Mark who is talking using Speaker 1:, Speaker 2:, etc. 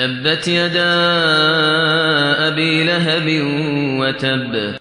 Speaker 1: تبت يدا أبي لهب وتب